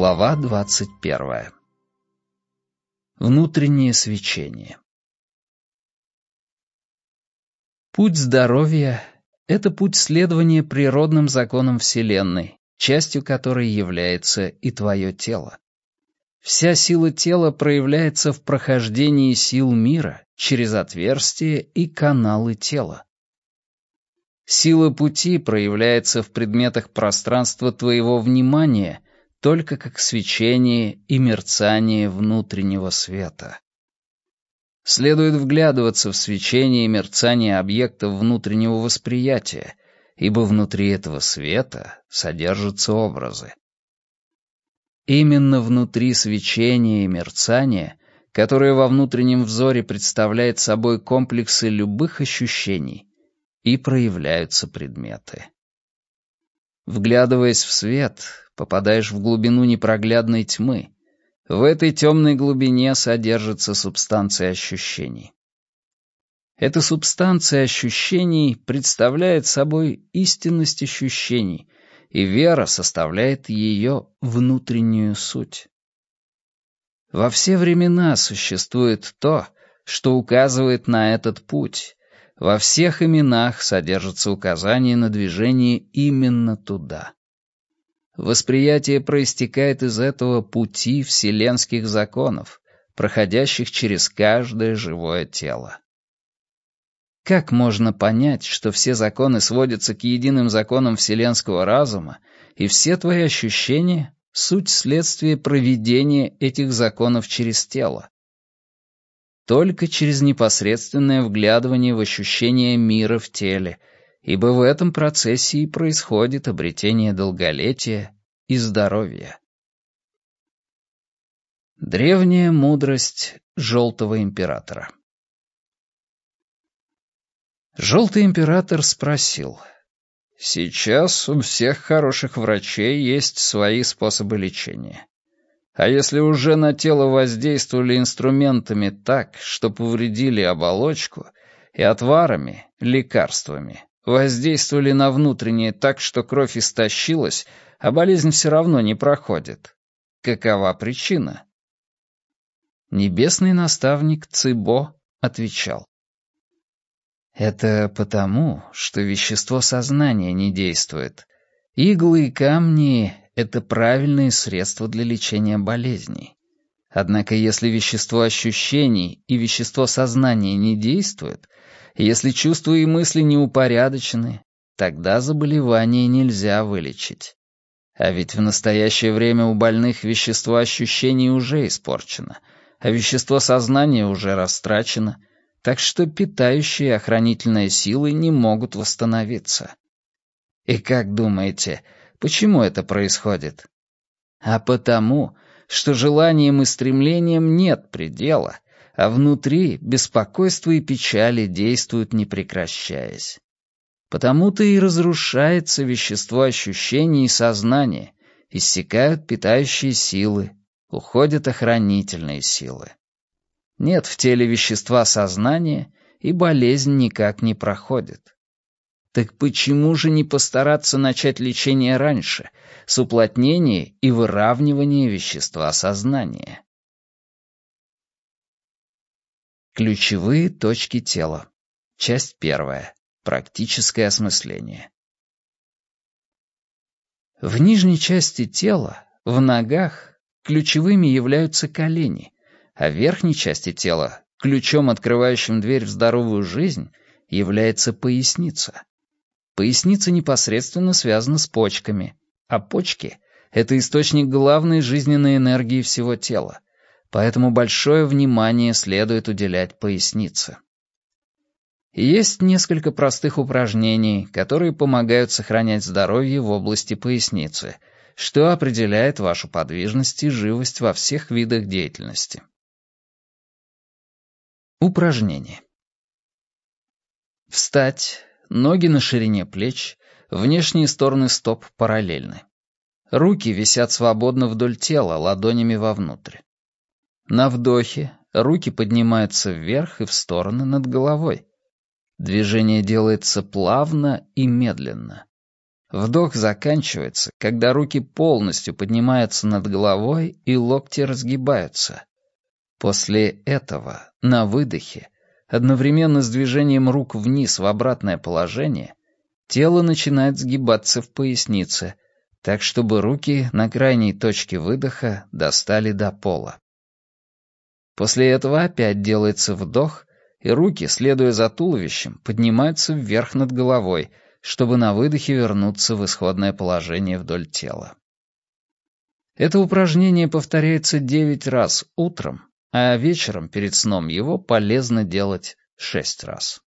Глава двадцать первая. Внутреннее свечение. Путь здоровья — это путь следования природным законам Вселенной, частью которой является и твое тело. Вся сила тела проявляется в прохождении сил мира через отверстия и каналы тела. Сила пути проявляется в предметах пространства твоего внимания только как свечение и мерцание внутреннего света. Следует вглядываться в свечение и мерцание объектов внутреннего восприятия, ибо внутри этого света содержатся образы. Именно внутри свечения и мерцания, которое во внутреннем взоре представляет собой комплексы любых ощущений, и проявляются предметы. Вглядываясь в свет, попадаешь в глубину непроглядной тьмы. В этой темной глубине содержится субстанция ощущений. Эта субстанция ощущений представляет собой истинность ощущений, и вера составляет ее внутреннюю суть. Во все времена существует то, что указывает на этот путь, во всех именах содержится указание на движение именно туда. Восприятие проистекает из этого пути вселенских законов, проходящих через каждое живое тело. Как можно понять, что все законы сводятся к единым законам вселенского разума, и все твои ощущения — суть следствия проведения этих законов через тело? Только через непосредственное вглядывание в ощущение мира в теле, ибо в этом процессе и происходит обретение долголетия и здоровья. Древняя мудрость Желтого Императора Желтый Император спросил, «Сейчас у всех хороших врачей есть свои способы лечения. А если уже на тело воздействовали инструментами так, что повредили оболочку, и отварами, лекарствами, воздействовали на внутреннее так, что кровь истощилась, а болезнь все равно не проходит. Какова причина? Небесный наставник Цибо отвечал. Это потому, что вещество сознания не действует. Иглы и камни это правильные средства для лечения болезней. Однако если вещество ощущений и вещество сознания не действуют, если чувства и мысли не упорядочены, тогда заболевание нельзя вылечить. А ведь в настоящее время у больных вещество ощущений уже испорчено, а вещество сознания уже растрачено, так что питающие охранительные силы не могут восстановиться. И как думаете, Почему это происходит? А потому, что желанием и стремлением нет предела, а внутри беспокойство и печали действуют не прекращаясь. Потому-то и разрушается вещество ощущений и сознания, иссякают питающие силы, уходят охранительные силы. Нет в теле вещества сознания, и болезнь никак не проходит. Так почему же не постараться начать лечение раньше, с уплотнения и выравнивания вещества сознания? Ключевые точки тела. Часть первая. Практическое осмысление. В нижней части тела, в ногах, ключевыми являются колени, а в верхней части тела, ключом, открывающим дверь в здоровую жизнь, является поясница. Поясница непосредственно связана с почками, а почки — это источник главной жизненной энергии всего тела, поэтому большое внимание следует уделять пояснице. Есть несколько простых упражнений, которые помогают сохранять здоровье в области поясницы, что определяет вашу подвижность и живость во всех видах деятельности. Упражнение. Встать, Ноги на ширине плеч, внешние стороны стоп параллельны. Руки висят свободно вдоль тела, ладонями вовнутрь. На вдохе руки поднимаются вверх и в стороны над головой. Движение делается плавно и медленно. Вдох заканчивается, когда руки полностью поднимаются над головой и локти разгибаются. После этого, на выдохе, одновременно с движением рук вниз в обратное положение, тело начинает сгибаться в пояснице, так чтобы руки на крайней точке выдоха достали до пола. После этого опять делается вдох, и руки, следуя за туловищем, поднимаются вверх над головой, чтобы на выдохе вернуться в исходное положение вдоль тела. Это упражнение повторяется 9 раз утром, а вечером перед сном его полезно делать 6 раз.